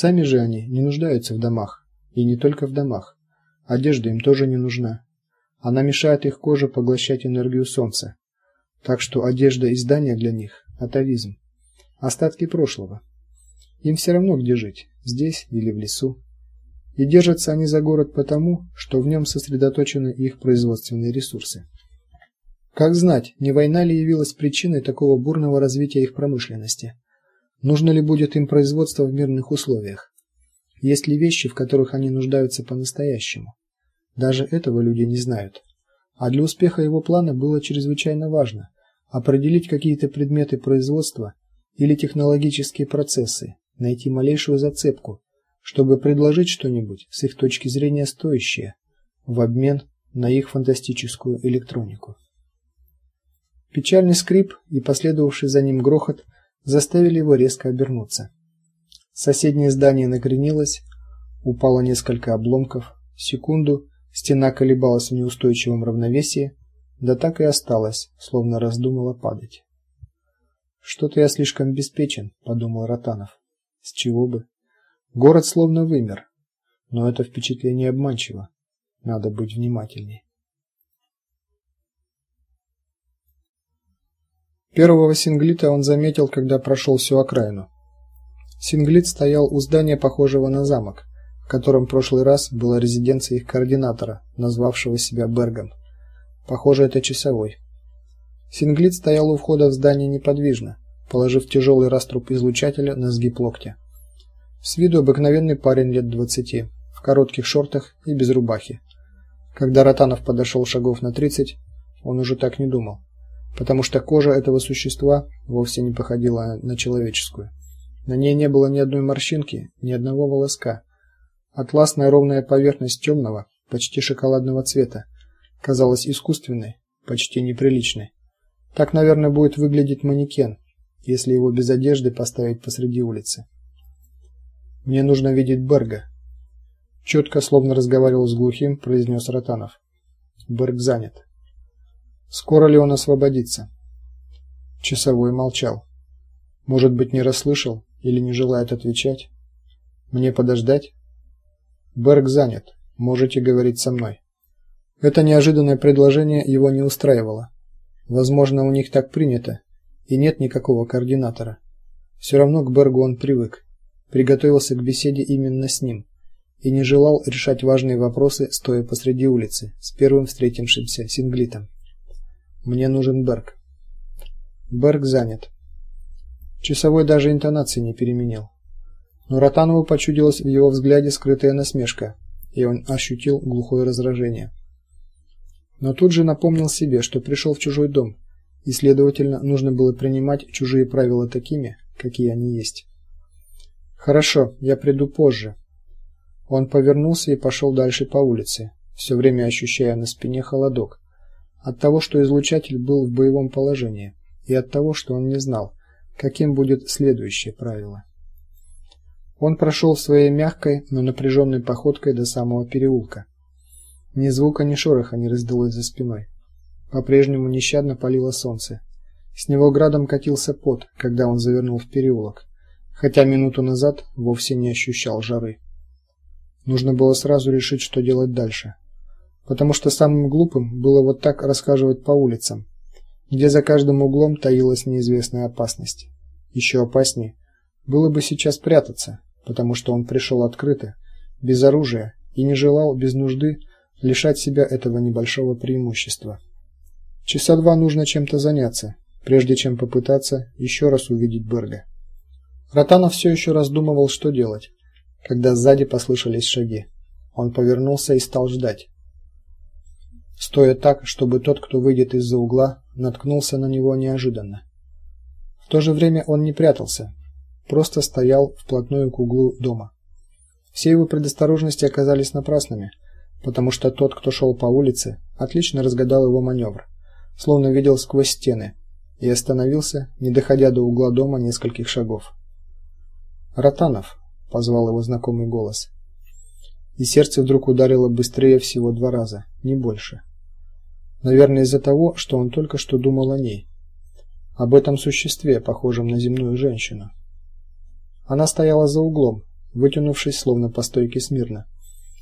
Сами же они не нуждаются в домах, и не только в домах. Одежда им тоже не нужна. Она мешает их коже поглощать энергию солнца. Так что одежда и здания для них атовизм, остатки прошлого. Им все равно где жить, здесь или в лесу. И держатся они за город потому, что в нем сосредоточены их производственные ресурсы. Как знать, не война ли явилась причиной такого бурного развития их промышленности? Нужно ли будет им производство в мирных условиях? Есть ли вещи, в которых они нуждаются по-настоящему? Даже этого люди не знают. А для успеха его плана было чрезвычайно важно определить какие-то предметы производства или технологические процессы, найти малейшую зацепку, чтобы предложить что-нибудь с их точки зрения стоящее в обмен на их фантастическую электронику. Печальный скрип и последовавший за ним грохот заставили его резко обернуться. Соседнее здание накренилось, упало несколько обломков. Секунду стена колебалась в неустойчивом равновесии, да так и осталась, словно раздумала падать. Что-то я слишком беспечен, подумал Ротанов. С чего бы? Город словно вымер. Но это впечатление обманчиво. Надо быть внимательней. Первого синглита он заметил, когда прошел всю окраину. Синглит стоял у здания, похожего на замок, в котором в прошлый раз была резиденция их координатора, назвавшего себя Бергом. Похоже, это часовой. Синглит стоял у входа в здание неподвижно, положив тяжелый раструб излучателя на сгиб локтя. С виду обыкновенный парень лет двадцати, в коротких шортах и без рубахи. Когда Ротанов подошел шагов на тридцать, он уже так не думал потому что кожа этого существа вовсе не походила на человеческую. На ней не было ни одной морщинки, ни одного волоска. Атласная ровная поверхность темного, почти шоколадного цвета казалась искусственной, почти неприличной. Так, наверное, будет выглядеть манекен, если его без одежды поставить посреди улицы. Мне нужно видеть Берга. Четко, словно разговаривал с глухим, произнес Ротанов. Берг занят. Скоро ли он освободится? Часовой молчал. Может быть, не расслышал или не желает отвечать? Мне подождать? Берг занят. Можете говорить со мной. Это неожиданное предложение его не устраивало. Возможно, у них так принято, и нет никакого координатора. Все равно к Бергу он привык, приготовился к беседе именно с ним и не желал решать важные вопросы, стоя посреди улицы с первым встретившимся синглитом. Мне нужен Берг. Берг занят. Часовой даже интонации не переменил. Но Ротанову почудилась в его взгляде скрытая насмешка, и он ощутил глухое раздражение. Но тут же напомнил себе, что пришел в чужой дом, и, следовательно, нужно было принимать чужие правила такими, какие они есть. Хорошо, я приду позже. Он повернулся и пошел дальше по улице, все время ощущая на спине холодок от того, что излучатель был в боевом положении, и от того, что он не знал, каким будет следующее правило. Он прошел своей мягкой, но напряженной походкой до самого переулка. Ни звука, ни шороха не раздалось за спиной. По-прежнему нещадно палило солнце. С него градом катился пот, когда он завернул в переулок, хотя минуту назад вовсе не ощущал жары. Нужно было сразу решить, что делать дальше потому что самым глупым было вот так рассказывать по улицам, где за каждым углом таилась неизвестная опасность. Еще опаснее было бы сейчас прятаться, потому что он пришел открыто, без оружия и не желал без нужды лишать себя этого небольшого преимущества. Часа два нужно чем-то заняться, прежде чем попытаться еще раз увидеть Берга. Ротанов все еще раздумывал, что делать, когда сзади послышались шаги. Он повернулся и стал ждать стоя так, чтобы тот, кто выйдет из-за угла, наткнулся на него неожиданно. В то же время он не прятался, просто стоял вплотную к углу дома. Все его предосторожности оказались напрасными, потому что тот, кто шел по улице, отлично разгадал его маневр, словно видел сквозь стены, и остановился, не доходя до угла дома нескольких шагов. "Ротанов", позвал его знакомый голос. И сердце вдруг ударило быстрее всего два раза, не больше. Наверное, из-за того, что он только что думал о ней, об этом существе, похожем на земную женщину. Она стояла за углом, вытянувшись словно по стойке смирно.